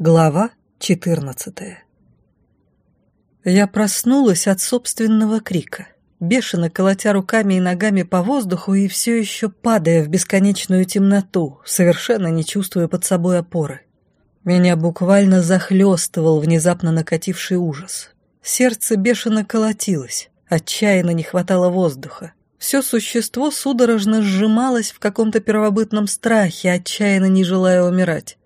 Глава 14 Я проснулась от собственного крика, бешено колотя руками и ногами по воздуху и все еще падая в бесконечную темноту, совершенно не чувствуя под собой опоры. Меня буквально захлестывал внезапно накативший ужас. Сердце бешено колотилось, отчаянно не хватало воздуха. Все существо судорожно сжималось в каком-то первобытном страхе, отчаянно не желая умирать.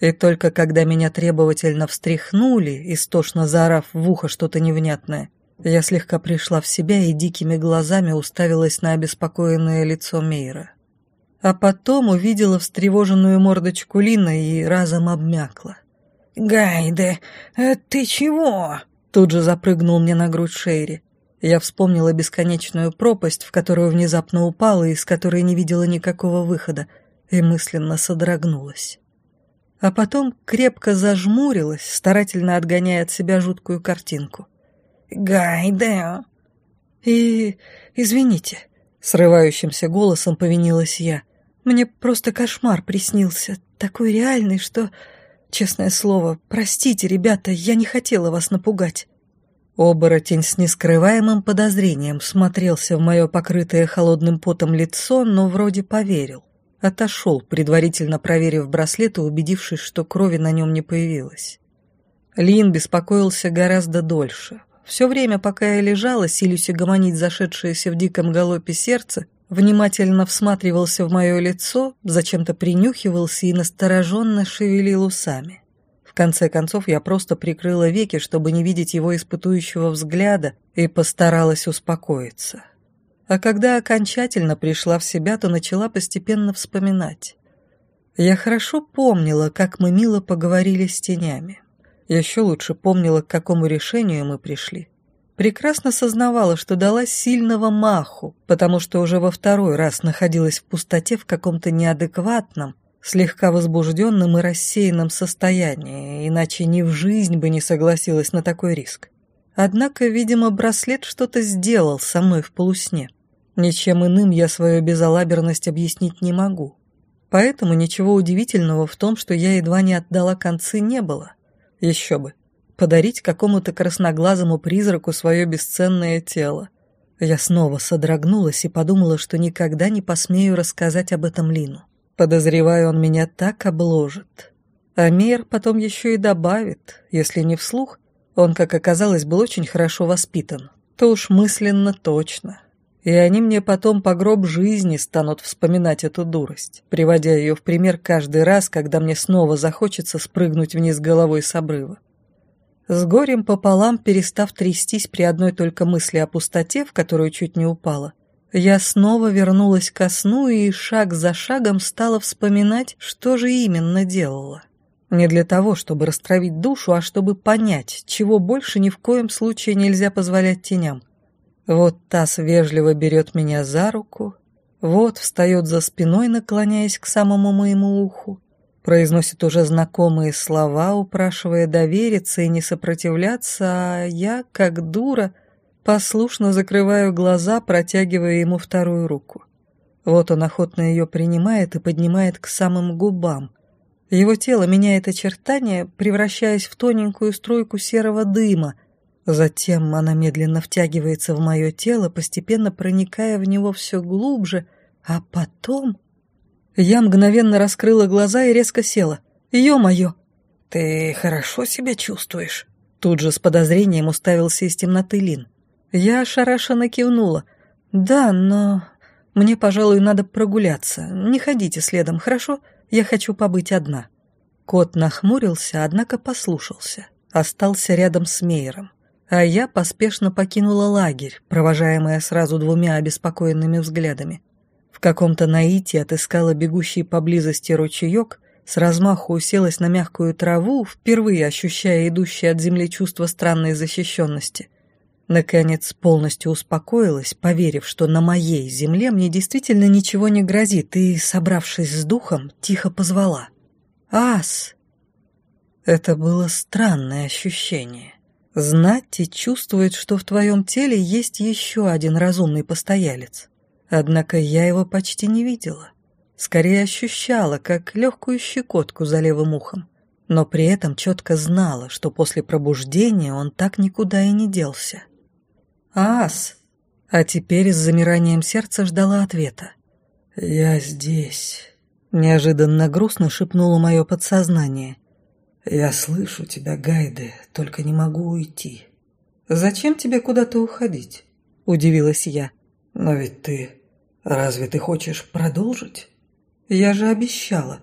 И только когда меня требовательно встряхнули, истошно заорав в ухо что-то невнятное, я слегка пришла в себя и дикими глазами уставилась на обеспокоенное лицо Мейра. А потом увидела встревоженную мордочку Лина и разом обмякла. «Гайде, э, ты чего?» Тут же запрыгнул мне на грудь Шейри. Я вспомнила бесконечную пропасть, в которую внезапно упала и из которой не видела никакого выхода, и мысленно содрогнулась а потом крепко зажмурилась, старательно отгоняя от себя жуткую картинку. «Гайдео!» «И... извините», — срывающимся голосом повинилась я. «Мне просто кошмар приснился, такой реальный, что... Честное слово, простите, ребята, я не хотела вас напугать». Оборотень с нескрываемым подозрением смотрелся в мое покрытое холодным потом лицо, но вроде поверил. Отошел, предварительно проверив браслет и убедившись, что крови на нем не появилось. Лин беспокоился гораздо дольше. Все время, пока я лежала, силюсь гомонить зашедшееся в диком галопе сердце, внимательно всматривался в мое лицо, зачем-то принюхивался и настороженно шевелил усами. В конце концов, я просто прикрыла веки, чтобы не видеть его испытующего взгляда, и постаралась успокоиться. А когда окончательно пришла в себя, то начала постепенно вспоминать. Я хорошо помнила, как мы мило поговорили с тенями. Еще лучше помнила, к какому решению мы пришли. Прекрасно сознавала, что дала сильного маху, потому что уже во второй раз находилась в пустоте в каком-то неадекватном, слегка возбужденном и рассеянном состоянии, иначе ни в жизнь бы не согласилась на такой риск. Однако, видимо, браслет что-то сделал со мной в полусне. Ничем иным я свою безалаберность объяснить не могу. Поэтому ничего удивительного в том, что я едва не отдала концы, не было. Еще бы. Подарить какому-то красноглазому призраку свое бесценное тело. Я снова содрогнулась и подумала, что никогда не посмею рассказать об этом Лину. Подозреваю, он меня так обложит. А Мейер потом еще и добавит, если не вслух, он, как оказалось, был очень хорошо воспитан, то уж мысленно точно и они мне потом по гроб жизни станут вспоминать эту дурость, приводя ее в пример каждый раз, когда мне снова захочется спрыгнуть вниз головой с обрыва. С горем пополам, перестав трястись при одной только мысли о пустоте, в которую чуть не упала, я снова вернулась ко сну и шаг за шагом стала вспоминать, что же именно делала. Не для того, чтобы растравить душу, а чтобы понять, чего больше ни в коем случае нельзя позволять теням — вот Тасс вежливо берет меня за руку, вот встает за спиной, наклоняясь к самому моему уху, произносит уже знакомые слова, упрашивая довериться и не сопротивляться, а я, как дура, послушно закрываю глаза, протягивая ему вторую руку. Вот он охотно ее принимает и поднимает к самым губам. Его тело меняет очертания, превращаясь в тоненькую струйку серого дыма — Затем она медленно втягивается в мое тело, постепенно проникая в него все глубже, а потом... Я мгновенно раскрыла глаза и резко села. «Ё-моё!» «Ты хорошо себя чувствуешь?» Тут же с подозрением уставился из темноты Лин. Я ошарашенно кивнула. «Да, но мне, пожалуй, надо прогуляться. Не ходите следом, хорошо? Я хочу побыть одна». Кот нахмурился, однако послушался. Остался рядом с Мейером а я поспешно покинула лагерь, провожаемая сразу двумя обеспокоенными взглядами. В каком-то наитии отыскала бегущий поблизости ручеек, с размаху уселась на мягкую траву, впервые ощущая идущее от земли чувство странной защищенности. Наконец полностью успокоилась, поверив, что на моей земле мне действительно ничего не грозит, и, собравшись с духом, тихо позвала. «Ас!» Это было странное ощущение. Знать и чувствовать, что в твоем теле есть еще один разумный постоялец. Однако я его почти не видела. Скорее ощущала, как легкую щекотку за левым ухом. но при этом четко знала, что после пробуждения он так никуда и не делся. «Ас!» А теперь с замиранием сердца ждала ответа. «Я здесь», — неожиданно грустно шепнуло мое подсознание. «Я слышу тебя, Гайде, только не могу уйти». «Зачем тебе куда-то уходить?» — удивилась я. «Но ведь ты... Разве ты хочешь продолжить?» «Я же обещала».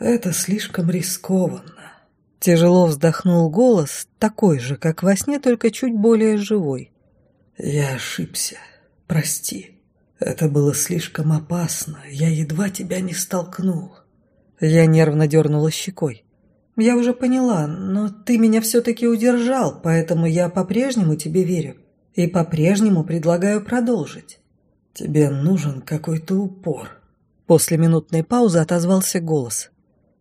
«Это слишком рискованно». Тяжело вздохнул голос, такой же, как во сне, только чуть более живой. «Я ошибся. Прости. Это было слишком опасно. Я едва тебя не столкнул». Я нервно дернула щекой. «Я уже поняла, но ты меня все-таки удержал, поэтому я по-прежнему тебе верю и по-прежнему предлагаю продолжить». «Тебе нужен какой-то упор». После минутной паузы отозвался голос.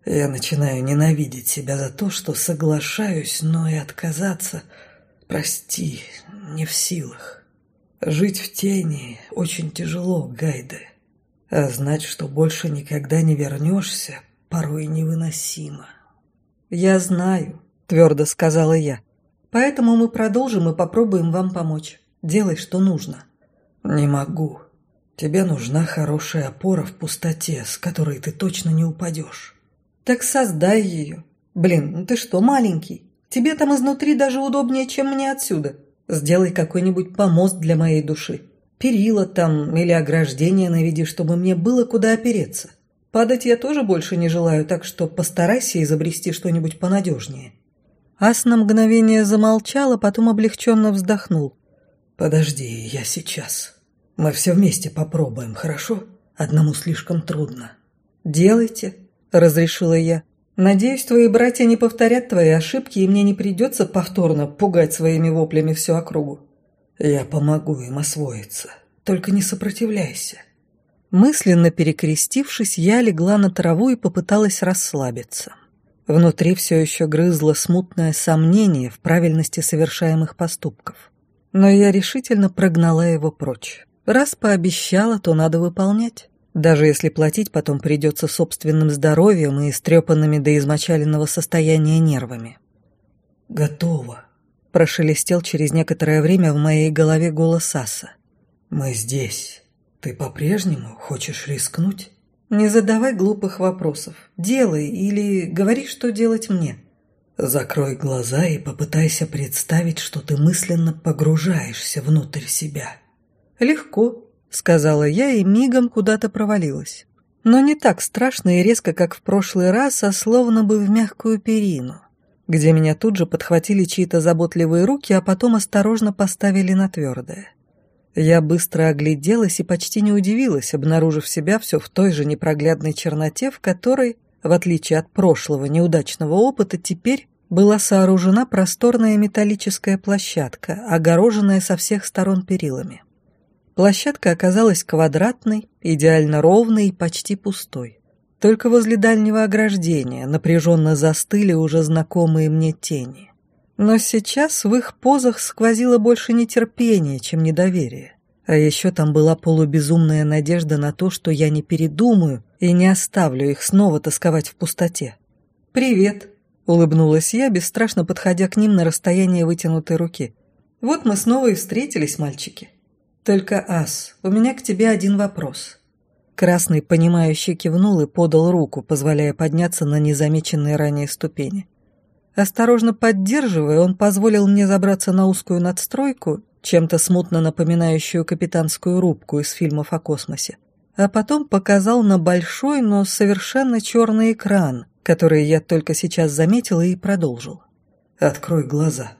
«Я начинаю ненавидеть себя за то, что соглашаюсь, но и отказаться, прости, не в силах. Жить в тени очень тяжело, Гайде, а знать, что больше никогда не вернешься, порой невыносимо». «Я знаю», — твердо сказала я. «Поэтому мы продолжим и попробуем вам помочь. Делай, что нужно». «Не могу. Тебе нужна хорошая опора в пустоте, с которой ты точно не упадешь». «Так создай ее. Блин, ну ты что, маленький? Тебе там изнутри даже удобнее, чем мне отсюда. Сделай какой-нибудь помост для моей души. Перила там или ограждение наведи, чтобы мне было куда опереться. Падать я тоже больше не желаю, так что постарайся изобрести что-нибудь понадежнее». Ас на мгновение замолчал, а потом облегченно вздохнул. «Подожди, я сейчас. Мы все вместе попробуем, хорошо? Одному слишком трудно». «Делайте», — разрешила я. «Надеюсь, твои братья не повторят твои ошибки, и мне не придется повторно пугать своими воплями всю округу». «Я помогу им освоиться. Только не сопротивляйся». Мысленно перекрестившись, я легла на траву и попыталась расслабиться. Внутри все еще грызло смутное сомнение в правильности совершаемых поступков. Но я решительно прогнала его прочь. Раз пообещала, то надо выполнять. Даже если платить потом придется собственным здоровьем и истрепанными до измочаленного состояния нервами. «Готово», — прошелестел через некоторое время в моей голове голос Аса. «Мы здесь». «Ты по-прежнему хочешь рискнуть?» «Не задавай глупых вопросов. Делай или говори, что делать мне». «Закрой глаза и попытайся представить, что ты мысленно погружаешься внутрь себя». «Легко», — сказала я и мигом куда-то провалилась. Но не так страшно и резко, как в прошлый раз, а словно бы в мягкую перину, где меня тут же подхватили чьи-то заботливые руки, а потом осторожно поставили на твердое. Я быстро огляделась и почти не удивилась, обнаружив себя все в той же непроглядной черноте, в которой, в отличие от прошлого неудачного опыта, теперь была сооружена просторная металлическая площадка, огороженная со всех сторон перилами. Площадка оказалась квадратной, идеально ровной и почти пустой. Только возле дальнего ограждения напряженно застыли уже знакомые мне тени. Но сейчас в их позах сквозило больше нетерпение, чем недоверие. А еще там была полубезумная надежда на то, что я не передумаю и не оставлю их снова тосковать в пустоте. «Привет», — улыбнулась я, бесстрашно подходя к ним на расстояние вытянутой руки. «Вот мы снова и встретились, мальчики. Только, Ас, у меня к тебе один вопрос». Красный, понимающий, кивнул и подал руку, позволяя подняться на незамеченные ранее ступени. Осторожно поддерживая, он позволил мне забраться на узкую надстройку, чем-то смутно напоминающую капитанскую рубку из фильмов о космосе, а потом показал на большой, но совершенно черный экран, который я только сейчас заметила и продолжил. «Открой глаза».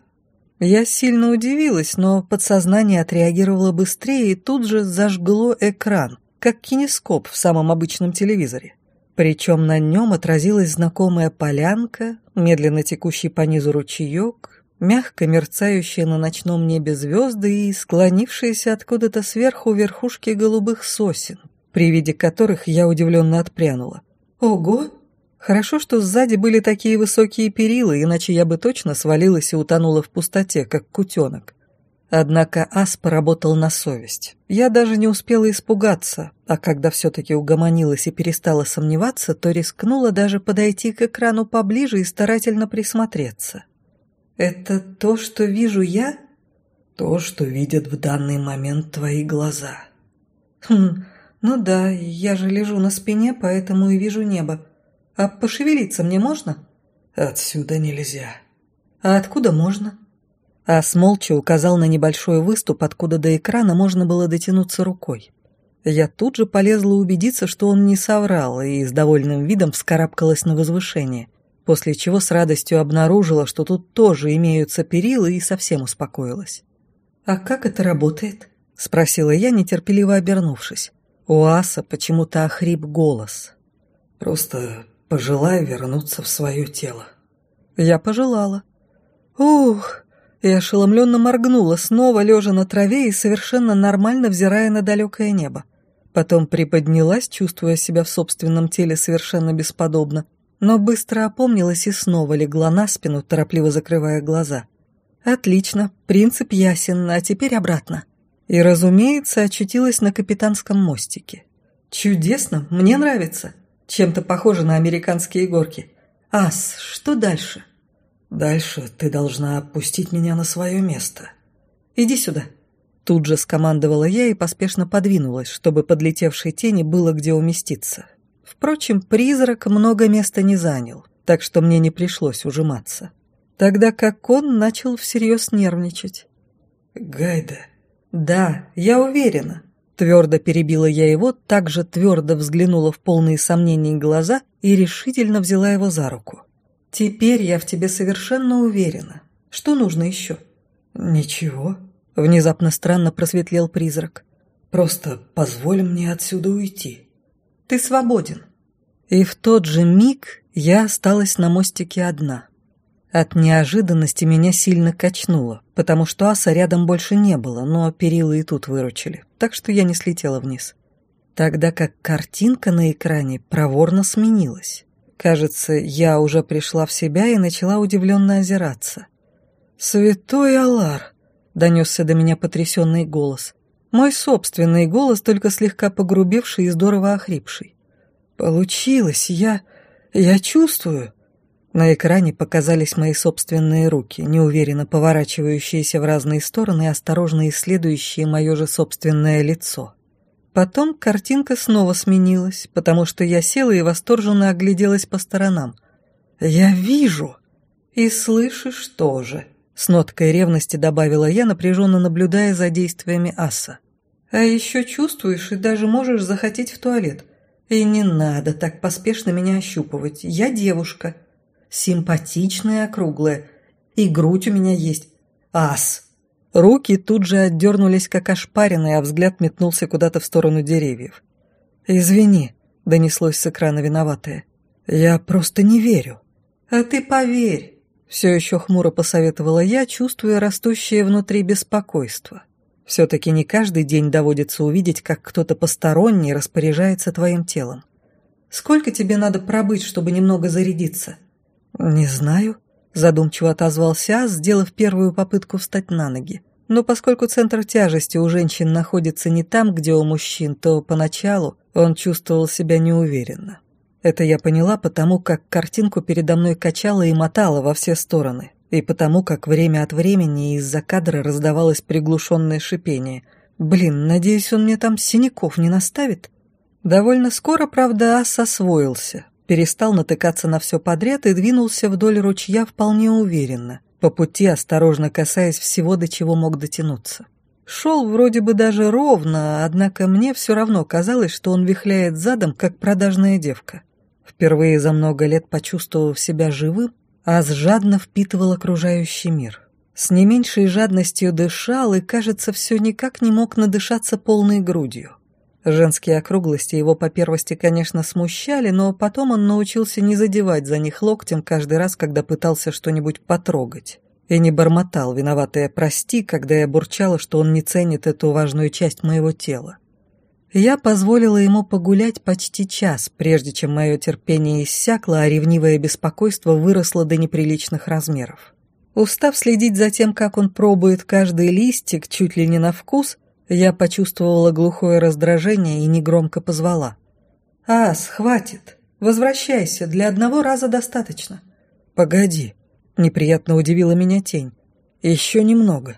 Я сильно удивилась, но подсознание отреагировало быстрее и тут же зажгло экран, как кинескоп в самом обычном телевизоре. Причем на нем отразилась знакомая полянка, медленно текущий по низу ручеек, мягко мерцающие на ночном небе звезды и склонившиеся откуда-то сверху верхушки голубых сосен, при виде которых я удивленно отпрянула. «Ого!» Хорошо, что сзади были такие высокие перила, иначе я бы точно свалилась и утонула в пустоте, как кутенок. Однако ас поработал на совесть. Я даже не успела испугаться, а когда все-таки угомонилась и перестала сомневаться, то рискнула даже подойти к экрану поближе и старательно присмотреться. «Это то, что вижу я?» «То, что видят в данный момент твои глаза». «Хм, ну да, я же лежу на спине, поэтому и вижу небо. А пошевелиться мне можно?» «Отсюда нельзя». «А откуда можно?» Ас молча указал на небольшой выступ, откуда до экрана можно было дотянуться рукой. Я тут же полезла убедиться, что он не соврал, и с довольным видом вскарабкалась на возвышение, после чего с радостью обнаружила, что тут тоже имеются перила, и совсем успокоилась. «А как это работает?» — спросила я, нетерпеливо обернувшись. У Аса почему-то охрип голос. «Просто пожелай вернуться в свое тело». Я пожелала. «Ух!» И ошеломленно моргнула, снова лежа на траве и совершенно нормально взирая на далекое небо. Потом приподнялась, чувствуя себя в собственном теле совершенно бесподобно, но быстро опомнилась и снова легла на спину, торопливо закрывая глаза. «Отлично, принцип ясен, а теперь обратно». И, разумеется, очутилась на капитанском мостике. «Чудесно, мне нравится. Чем-то похоже на американские горки. Ас, что дальше?» Дальше ты должна опустить меня на свое место. Иди сюда. Тут же скомандовала я и поспешно подвинулась, чтобы подлетевшей тени было где уместиться. Впрочем, призрак много места не занял, так что мне не пришлось ужиматься. Тогда как он начал всерьез нервничать. «Гайда». «Да, я уверена». Твердо перебила я его, также твердо взглянула в полные сомнений глаза и решительно взяла его за руку. «Теперь я в тебе совершенно уверена. Что нужно еще?» «Ничего», — внезапно странно просветлел призрак. «Просто позволь мне отсюда уйти». «Ты свободен». И в тот же миг я осталась на мостике одна. От неожиданности меня сильно качнуло, потому что аса рядом больше не было, но перила и тут выручили, так что я не слетела вниз. Тогда как картинка на экране проворно сменилась. Кажется, я уже пришла в себя и начала удивленно озираться. «Святой Алар!» — донесся до меня потрясенный голос. Мой собственный голос, только слегка погрубевший и здорово охрипший. «Получилось! Я... я чувствую!» На экране показались мои собственные руки, неуверенно поворачивающиеся в разные стороны и осторожно исследующие мое же собственное лицо. Потом картинка снова сменилась, потому что я села и восторженно огляделась по сторонам. «Я вижу!» «И слышишь тоже», — с ноткой ревности добавила я, напряженно наблюдая за действиями аса. «А еще чувствуешь и даже можешь захотеть в туалет. И не надо так поспешно меня ощупывать. Я девушка. Симпатичная, округлая. И грудь у меня есть. Ас!» Руки тут же отдернулись, как ошпаренные, а взгляд метнулся куда-то в сторону деревьев. «Извини», — донеслось с экрана виноватое. «Я просто не верю». «А ты поверь», — все еще хмуро посоветовала я, чувствуя растущее внутри беспокойство. «Все-таки не каждый день доводится увидеть, как кто-то посторонний распоряжается твоим телом. Сколько тебе надо пробыть, чтобы немного зарядиться?» «Не знаю», Задумчиво отозвался сделав первую попытку встать на ноги. Но поскольку центр тяжести у женщин находится не там, где у мужчин, то поначалу он чувствовал себя неуверенно. Это я поняла потому, как картинку передо мной качала и мотала во все стороны, и потому, как время от времени из-за кадра раздавалось приглушенное шипение. «Блин, надеюсь, он мне там синяков не наставит?» Довольно скоро, правда, Ас освоился, перестал натыкаться на все подряд и двинулся вдоль ручья вполне уверенно, по пути осторожно касаясь всего, до чего мог дотянуться. Шел вроде бы даже ровно, однако мне все равно казалось, что он вихляет задом, как продажная девка. Впервые за много лет почувствовав себя живым, Аз жадно впитывал окружающий мир. С не меньшей жадностью дышал и, кажется, все никак не мог надышаться полной грудью. Женские округлости его по первости, конечно, смущали, но потом он научился не задевать за них локтем каждый раз, когда пытался что-нибудь потрогать. И не бормотал, виноватая «прости», когда я бурчала, что он не ценит эту важную часть моего тела. Я позволила ему погулять почти час, прежде чем мое терпение иссякло, а ревнивое беспокойство выросло до неприличных размеров. Устав следить за тем, как он пробует каждый листик чуть ли не на вкус, я почувствовала глухое раздражение и негромко позвала. «Ас, хватит! Возвращайся, для одного раза достаточно». «Погоди», — неприятно удивила меня тень. «Еще немного».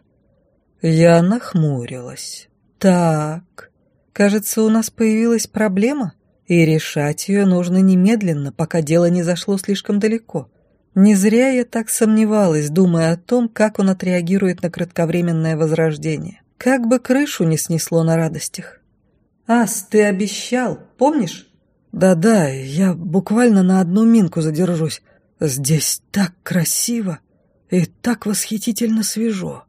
Я нахмурилась. «Так, кажется, у нас появилась проблема, и решать ее нужно немедленно, пока дело не зашло слишком далеко». Не зря я так сомневалась, думая о том, как он отреагирует на кратковременное возрождение. Как бы крышу не снесло на радостях. «Ас, ты обещал, помнишь?» «Да-да, я буквально на одну минку задержусь. Здесь так красиво и так восхитительно свежо».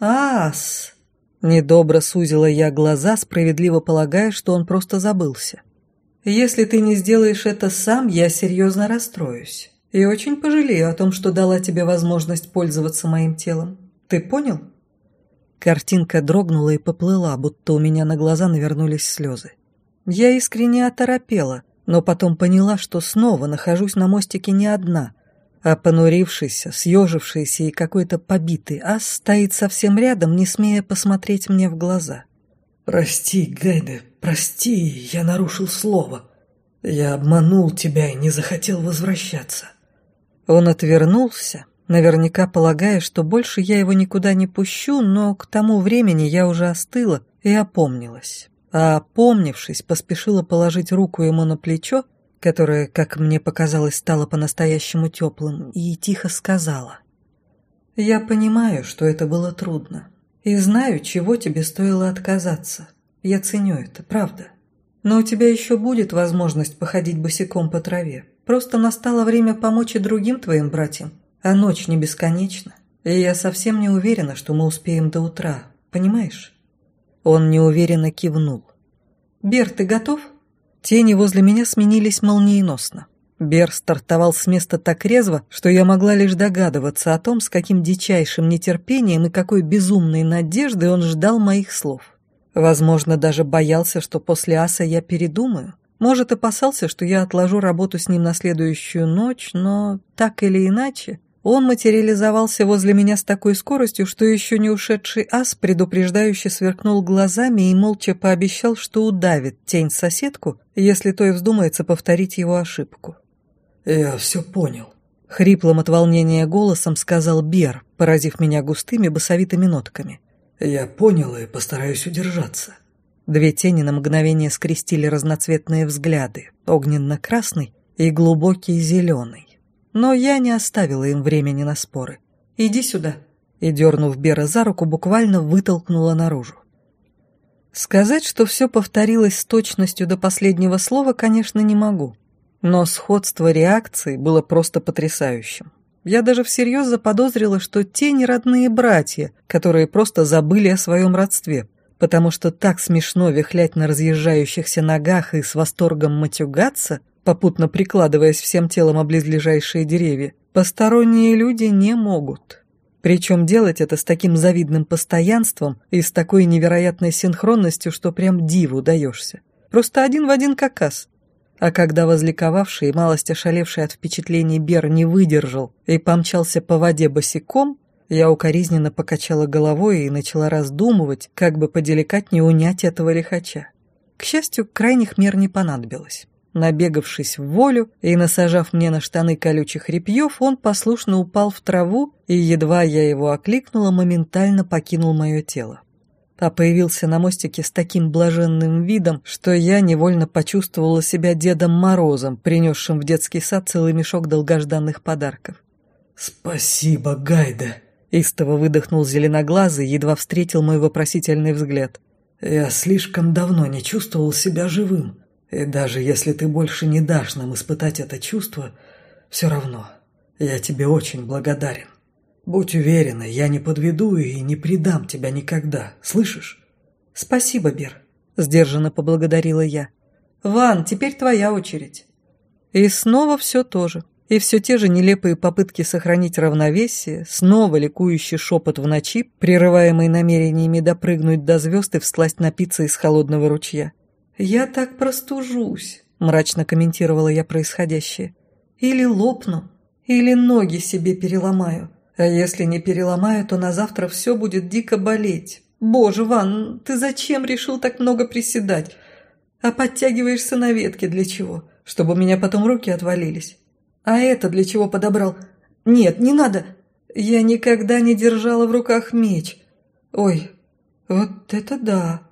«Ас!» Недобро сузила я глаза, справедливо полагая, что он просто забылся. «Если ты не сделаешь это сам, я серьезно расстроюсь и очень пожалею о том, что дала тебе возможность пользоваться моим телом. Ты понял?» Картинка дрогнула и поплыла, будто у меня на глаза навернулись слезы. Я искренне оторопела, но потом поняла, что снова нахожусь на мостике не одна, а понурившийся, съежившийся и какой-то побитый ас стоит совсем рядом, не смея посмотреть мне в глаза. «Прости, Гайде, прости, я нарушил слово. Я обманул тебя и не захотел возвращаться». Он отвернулся, наверняка полагая, что больше я его никуда не пущу, но к тому времени я уже остыла и опомнилась. А опомнившись, поспешила положить руку ему на плечо, которое, как мне показалось, стало по-настоящему теплым, и тихо сказала. «Я понимаю, что это было трудно, и знаю, чего тебе стоило отказаться. Я ценю это, правда. Но у тебя еще будет возможность походить босиком по траве. Просто настало время помочь и другим твоим братьям, а ночь не бесконечна. И я совсем не уверена, что мы успеем до утра, понимаешь?» Он неуверенно кивнул. «Бер, ты готов?» Тени возле меня сменились молниеносно. Бер стартовал с места так резво, что я могла лишь догадываться о том, с каким дичайшим нетерпением и какой безумной надеждой он ждал моих слов. Возможно, даже боялся, что после аса я передумаю. Может, опасался, что я отложу работу с ним на следующую ночь, но так или иначе, он материализовался возле меня с такой скоростью, что еще не ушедший ас предупреждающе сверкнул глазами и молча пообещал, что удавит тень-соседку, если то и вздумается повторить его ошибку. «Я все понял», — хриплым от волнения голосом сказал Бер, поразив меня густыми басовитыми нотками. «Я понял и постараюсь удержаться». Две тени на мгновение скрестили разноцветные взгляды, огненно-красный и глубокий зеленый. Но я не оставила им времени на споры. «Иди сюда», и, дернув Бера за руку, буквально вытолкнула наружу. Сказать, что все повторилось с точностью до последнего слова, конечно, не могу. Но сходство реакций было просто потрясающим. Я даже всерьез заподозрила, что те не родные братья, которые просто забыли о своем родстве, потому что так смешно вихлять на разъезжающихся ногах и с восторгом матюгаться, попутно прикладываясь всем телом об близлежащие деревья, посторонние люди не могут. Причем делать это с таким завидным постоянством и с такой невероятной синхронностью, что прям диву даешься. Просто один в один как ас. А когда возликовавший и малость ошалевший от впечатлений Бер не выдержал и помчался по воде босиком, я укоризненно покачала головой и начала раздумывать, как бы поделикатнее унять этого лихача. К счастью, крайних мер не понадобилось. Набегавшись в волю и насажав мне на штаны колючих репьев, он послушно упал в траву, и едва я его окликнула, моментально покинул мое тело. А появился на мостике с таким блаженным видом, что я невольно почувствовала себя Дедом Морозом, принесшим в детский сад целый мешок долгожданных подарков. «Спасибо, Гайда!» Истово выдохнул зеленоглазый, едва встретил мой вопросительный взгляд. «Я слишком давно не чувствовал себя живым, и даже если ты больше не дашь нам испытать это чувство, все равно я тебе очень благодарен. Будь уверена, я не подведу и не предам тебя никогда, слышишь?» «Спасибо, Бер», — сдержанно поблагодарила я. «Ван, теперь твоя очередь». И снова все то же. И все те же нелепые попытки сохранить равновесие, снова ликующий шепот в ночи, прерываемый намерениями допрыгнуть до звезд и всласть напиться из холодного ручья. «Я так простужусь», — мрачно комментировала я происходящее. «Или лопну, или ноги себе переломаю. А если не переломаю, то на завтра все будет дико болеть. Боже, Ван, ты зачем решил так много приседать? А подтягиваешься на ветке для чего? Чтобы у меня потом руки отвалились. А это для чего подобрал? Нет, не надо. Я никогда не держала в руках меч. Ой, вот это да.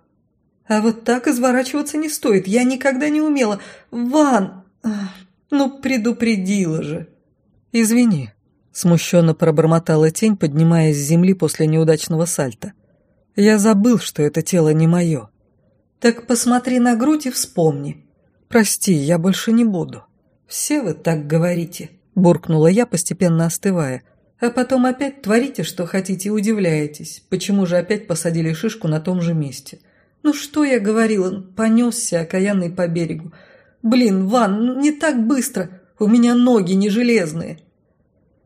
А вот так изворачиваться не стоит. Я никогда не умела. Ван, ну предупредила же. Извини, смущенно пробормотала тень, поднимаясь с земли после неудачного сальта. Я забыл, что это тело не мое. Так посмотри на грудь и вспомни. Прости, я больше не буду. Все вы так говорите, буркнула я, постепенно остывая. А потом опять творите, что хотите, и удивляетесь, почему же опять посадили шишку на том же месте. Ну что я говорила, понесся окаянный по берегу. Блин, Ван, ну не так быстро, у меня ноги не железные.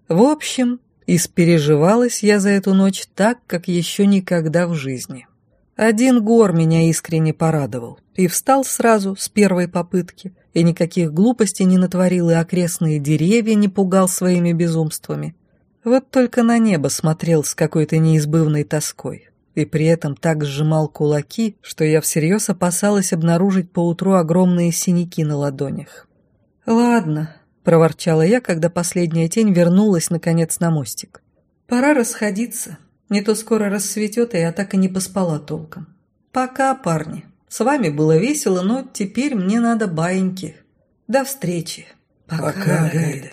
В общем, Испереживалась я за эту ночь так, как еще никогда в жизни. Один гор меня искренне порадовал. И встал сразу, с первой попытки, и никаких глупостей не натворил, и окрестные деревья не пугал своими безумствами. Вот только на небо смотрел с какой-то неизбывной тоской. И при этом так сжимал кулаки, что я всерьез опасалась обнаружить поутру огромные синяки на ладонях. «Ладно, проворчала я, когда последняя тень вернулась, наконец, на мостик. «Пора расходиться. Не то скоро рассветет, и я так и не поспала толком. Пока, парни. С вами было весело, но теперь мне надо баиньки. До встречи. Пока, Пока Гайда».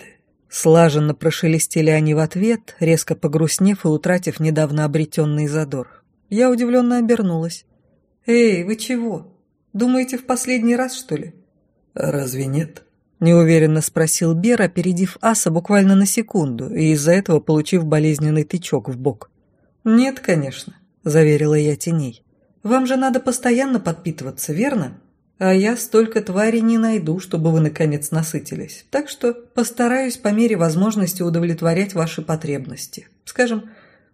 Слаженно прошелестели они в ответ, резко погрустнев и утратив недавно обретенный задор. Я удивленно обернулась. «Эй, вы чего? Думаете, в последний раз, что ли?» «Разве нет?» Неуверенно спросил Бер, опередив аса буквально на секунду и из-за этого получив болезненный тычок в бок. «Нет, конечно», – заверила я теней. «Вам же надо постоянно подпитываться, верно? А я столько тварей не найду, чтобы вы наконец насытились. Так что постараюсь по мере возможности удовлетворять ваши потребности. Скажем,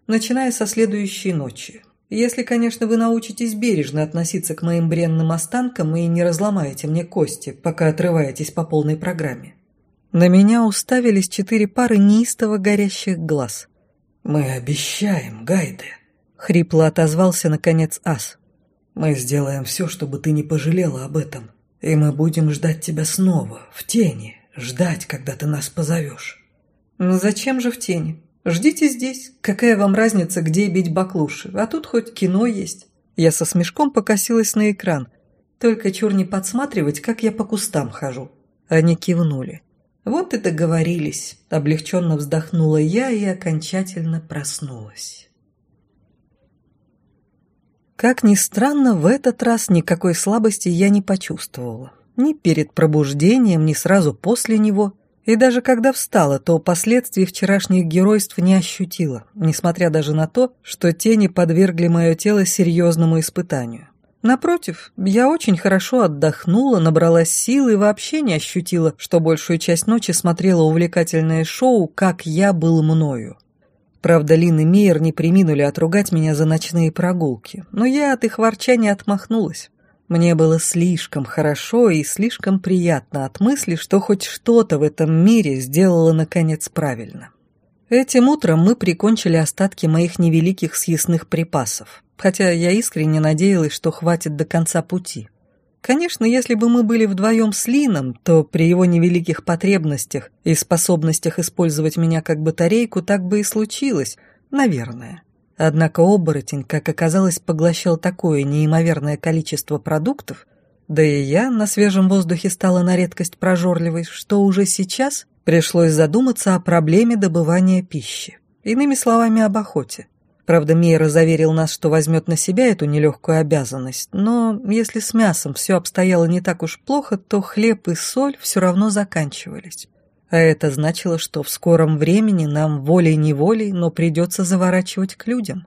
начиная со следующей ночи. Если, конечно, вы научитесь бережно относиться к моим бренным останкам и не разломаете мне кости, пока отрываетесь по полной программе. На меня уставились четыре пары неистово горящих глаз. «Мы обещаем, Гайде», — хрипло отозвался, наконец, Ас. «Мы сделаем все, чтобы ты не пожалела об этом, и мы будем ждать тебя снова, в тени, ждать, когда ты нас позовешь». «Но зачем же в тени? Ждите здесь. Какая вам разница, где бить баклуши? А тут хоть кино есть. Я со смешком покосилась на экран. Только чур не подсматривать, как я по кустам хожу. Они кивнули. Вот и договорились. Облегченно вздохнула я и окончательно проснулась. Как ни странно, в этот раз никакой слабости я не почувствовала. Ни перед пробуждением, ни сразу после него. И даже когда встала, то последствий вчерашних геройств не ощутила, несмотря даже на то, что тени подвергли мое тело серьезному испытанию. Напротив, я очень хорошо отдохнула, набралась сил и вообще не ощутила, что большую часть ночи смотрела увлекательное шоу «Как я был мною». Правда, Лин и Мейер не приминули отругать меня за ночные прогулки, но я от их ворчания отмахнулась. Мне было слишком хорошо и слишком приятно от мысли, что хоть что-то в этом мире сделало наконец правильно. Этим утром мы прикончили остатки моих невеликих съестных припасов, хотя я искренне надеялась, что хватит до конца пути. Конечно, если бы мы были вдвоем с Лином, то при его невеликих потребностях и способностях использовать меня как батарейку так бы и случилось, наверное. Однако оборотень, как оказалось, поглощал такое неимоверное количество продуктов, да и я на свежем воздухе стала на редкость прожорливой, что уже сейчас пришлось задуматься о проблеме добывания пищи. Иными словами, об охоте. Правда, Мейра заверил нас, что возьмет на себя эту нелегкую обязанность, но если с мясом все обстояло не так уж плохо, то хлеб и соль все равно заканчивались. А это значило, что в скором времени нам волей-неволей, но придется заворачивать к людям.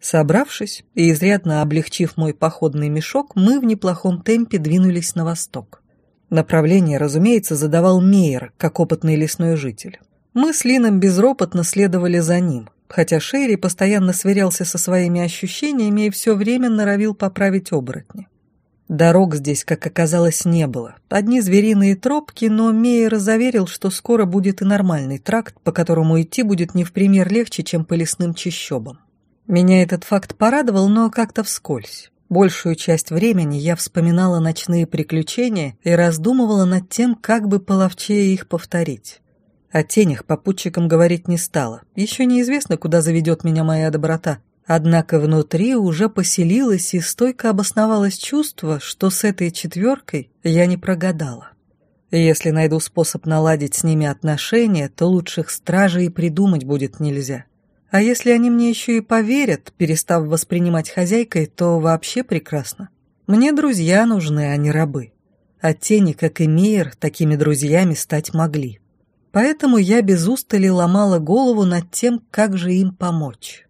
Собравшись и изрядно облегчив мой походный мешок, мы в неплохом темпе двинулись на восток. Направление, разумеется, задавал Мейер, как опытный лесной житель. Мы с Лином безропотно следовали за ним, хотя Шерри постоянно сверялся со своими ощущениями и все время норовил поправить оборотни. Дорог здесь, как оказалось, не было. Одни звериные тропки, но Мейер заверил, что скоро будет и нормальный тракт, по которому идти будет не в пример легче, чем по лесным чащобам. Меня этот факт порадовал, но как-то вскользь. Большую часть времени я вспоминала ночные приключения и раздумывала над тем, как бы половчее их повторить. О тенях попутчикам говорить не стала. Еще неизвестно, куда заведет меня моя доброта. Однако внутри уже поселилось и стойко обосновалось чувство, что с этой четверкой я не прогадала. Если найду способ наладить с ними отношения, то лучших стражей и придумать будет нельзя. А если они мне еще и поверят, перестав воспринимать хозяйкой, то вообще прекрасно. Мне друзья нужны, а не рабы. А тени, как и Мейер, такими друзьями стать могли. Поэтому я без устали ломала голову над тем, как же им помочь.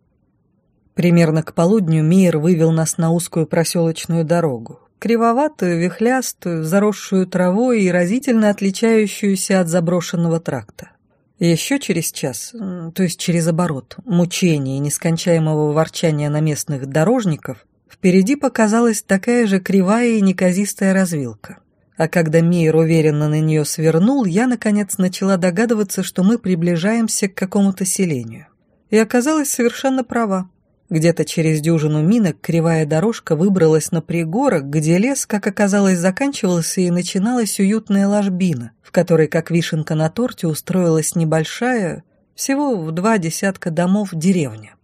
Примерно к полудню Мейер вывел нас на узкую проселочную дорогу. Кривоватую, вихлястую, заросшую травой и разительно отличающуюся от заброшенного тракта. Еще через час, то есть через оборот, мучения и нескончаемого ворчания на местных дорожников, впереди показалась такая же кривая и неказистая развилка. А когда Мейер уверенно на нее свернул, я, наконец, начала догадываться, что мы приближаемся к какому-то селению. И оказалась совершенно права. Где-то через дюжину минок кривая дорожка выбралась на пригорок, где лес, как оказалось, заканчивался и начиналась уютная ложбина, в которой, как вишенка на торте, устроилась небольшая, всего в два десятка домов деревня.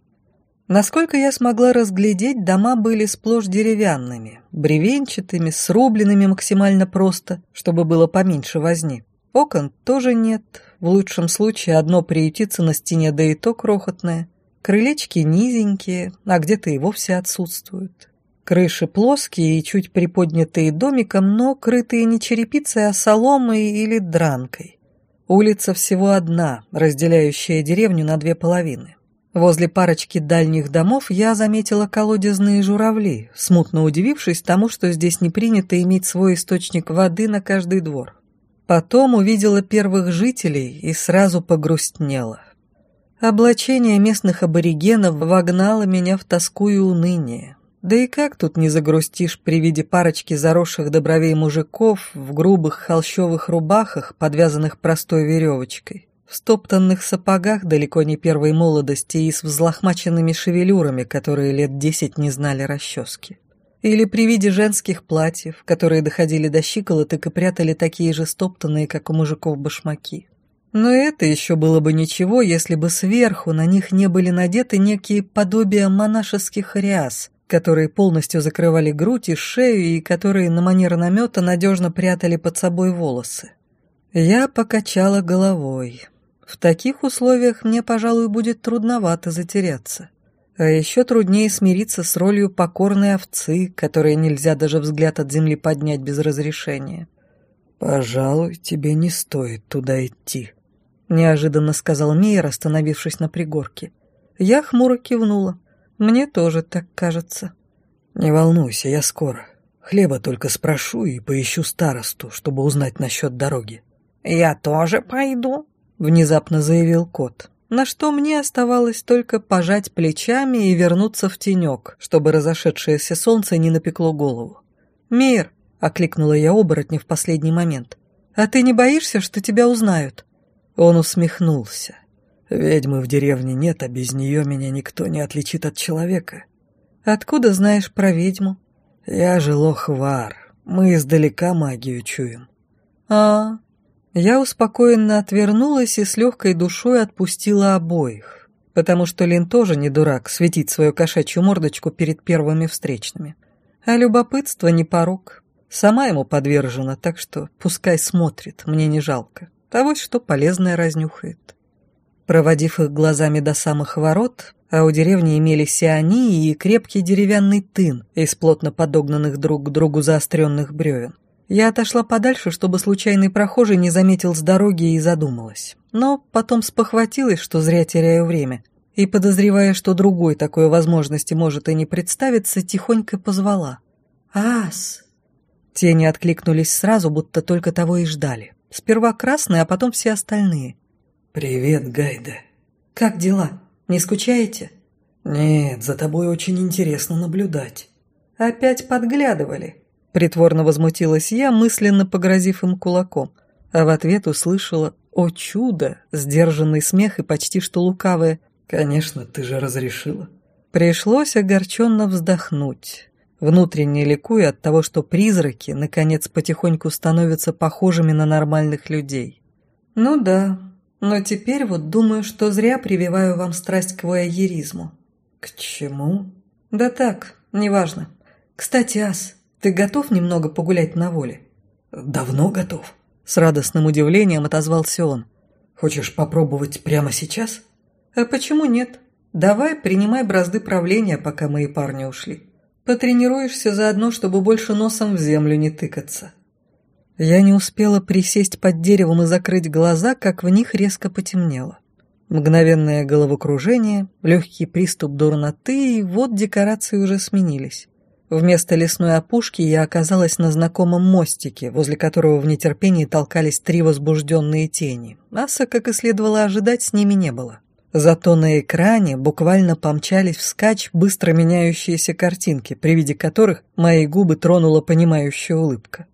Насколько я смогла разглядеть, дома были сплошь деревянными, бревенчатыми, срубленными максимально просто, чтобы было поменьше возни. Окон тоже нет, в лучшем случае одно приютится на стене, да и то крохотное – Крылечки низенькие, а где-то и вовсе отсутствуют. Крыши плоские и чуть приподнятые домиком, но крытые не черепицей, а соломой или дранкой. Улица всего одна, разделяющая деревню на две половины. Возле парочки дальних домов я заметила колодезные журавли, смутно удивившись тому, что здесь не принято иметь свой источник воды на каждый двор. Потом увидела первых жителей и сразу погрустнела. Облачение местных аборигенов вогнало меня в тоску и уныние. Да и как тут не загрустишь при виде парочки заросших до мужиков в грубых холщовых рубахах, подвязанных простой веревочкой, в стоптанных сапогах далеко не первой молодости и с взлохмаченными шевелюрами, которые лет десять не знали расчески. Или при виде женских платьев, которые доходили до щиколоток и прятали такие же стоптанные, как у мужиков, башмаки. Но это еще было бы ничего, если бы сверху на них не были надеты некие подобия монашеских ряс, которые полностью закрывали грудь и шею и которые на манер намета надежно прятали под собой волосы. Я покачала головой. В таких условиях мне, пожалуй, будет трудновато затеряться. А еще труднее смириться с ролью покорной овцы, которой нельзя даже взгляд от земли поднять без разрешения. «Пожалуй, тебе не стоит туда идти», неожиданно сказал Мейер, остановившись на пригорке. Я хмуро кивнула. Мне тоже так кажется. Не волнуйся, я скоро. Хлеба только спрошу и поищу старосту, чтобы узнать насчет дороги. Я тоже пойду, внезапно заявил кот. На что мне оставалось только пожать плечами и вернуться в тенек, чтобы разошедшееся солнце не напекло голову. «Мир!» — окликнула я оборотня в последний момент. «А ты не боишься, что тебя узнают?» Он усмехнулся. «Ведьмы в деревне нет, а без нее меня никто не отличит от человека». «Откуда знаешь про ведьму?» «Я же лохвар. Мы издалека магию чуем». «А...» Я успокоенно отвернулась и с легкой душой отпустила обоих, потому что Лин тоже не дурак светить свою кошачью мордочку перед первыми встречными. А любопытство не порог. Сама ему подвержена, так что пускай смотрит, мне не жалко. Того, что полезное разнюхает. Проводив их глазами до самых ворот, а у деревни имелись и они, и крепкий деревянный тын из плотно подогнанных друг к другу заостренных бревен. Я отошла подальше, чтобы случайный прохожий не заметил с дороги и задумалась. Но потом спохватилась, что зря теряю время, и, подозревая, что другой такой возможности может и не представиться, тихонько позвала. «Ас!» Тени откликнулись сразу, будто только того и ждали. Сперва красные, а потом все остальные. «Привет, Гайда». «Как дела? Не скучаете?» «Нет, за тобой очень интересно наблюдать». «Опять подглядывали?» Притворно возмутилась я, мысленно погрозив им кулаком, а в ответ услышала «О чудо!» сдержанный смех и почти что лукавое «Конечно, ты же разрешила». Пришлось огорченно вздохнуть, внутренне ликуя от того, что призраки, наконец, потихоньку становятся похожими на нормальных людей. «Ну да, но теперь вот думаю, что зря прививаю вам страсть к вояеризму». «К чему?» «Да так, неважно. Кстати, Ас, ты готов немного погулять на воле?» «Давно готов». С радостным удивлением отозвался он. «Хочешь попробовать прямо сейчас?» «А почему нет? Давай принимай бразды правления, пока мои парни ушли. Потренируешься заодно, чтобы больше носом в землю не тыкаться». Я не успела присесть под деревом и закрыть глаза, как в них резко потемнело. Мгновенное головокружение, легкий приступ дурноты, и вот декорации уже сменились. Вместо лесной опушки я оказалась на знакомом мостике, возле которого в нетерпении толкались три возбужденные тени. Аса, как и следовало ожидать, с ними не было. Зато на экране буквально помчались вскачь быстро меняющиеся картинки, при виде которых мои губы тронула понимающая улыбка.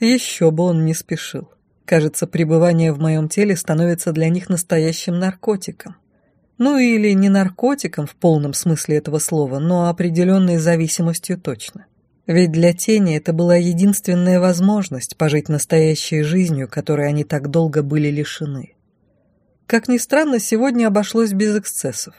Еще бы он не спешил. Кажется, пребывание в моем теле становится для них настоящим наркотиком. Ну или не наркотиком в полном смысле этого слова, но определенной зависимостью точно. Ведь для тени это была единственная возможность пожить настоящей жизнью, которой они так долго были лишены. Как ни странно, сегодня обошлось без эксцессов.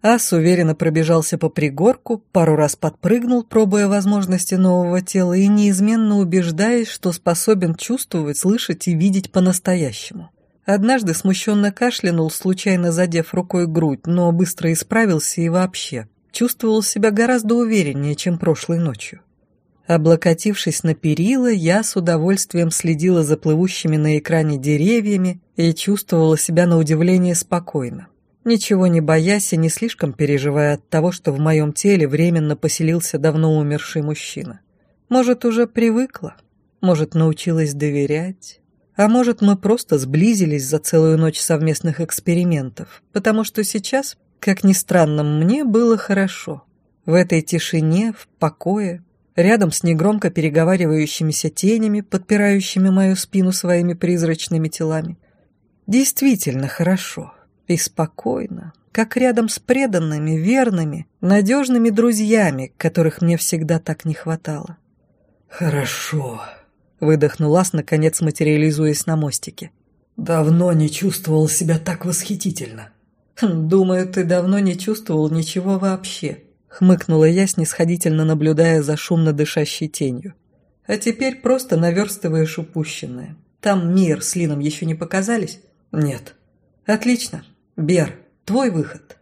Ас уверенно пробежался по пригорку, пару раз подпрыгнул, пробуя возможности нового тела и неизменно убеждаясь, что способен чувствовать, слышать и видеть по-настоящему. Однажды смущенно кашлянул, случайно задев рукой грудь, но быстро исправился и вообще чувствовал себя гораздо увереннее, чем прошлой ночью. Облокотившись на перила, я с удовольствием следила за плывущими на экране деревьями и чувствовала себя на удивление спокойно. Ничего не боясь и не слишком переживая от того, что в моем теле временно поселился давно умерший мужчина. Может, уже привыкла, может, научилась доверять, а может, мы просто сблизились за целую ночь совместных экспериментов, потому что сейчас, как ни странно, мне было хорошо. В этой тишине, в покое, рядом с негромко переговаривающимися тенями, подпирающими мою спину своими призрачными телами. Действительно хорошо и спокойно, как рядом с преданными, верными, надежными друзьями, которых мне всегда так не хватало. «Хорошо», — выдохнул Ас, наконец материализуясь на мостике. «Давно не чувствовал себя так восхитительно». «Думаю, ты давно не чувствовал ничего вообще», хмыкнула я, снисходительно наблюдая за шумно дышащей тенью. «А теперь просто наверстываешь упущенное. Там мир с Лином еще не показались?» «Нет». «Отлично. Бер, твой выход».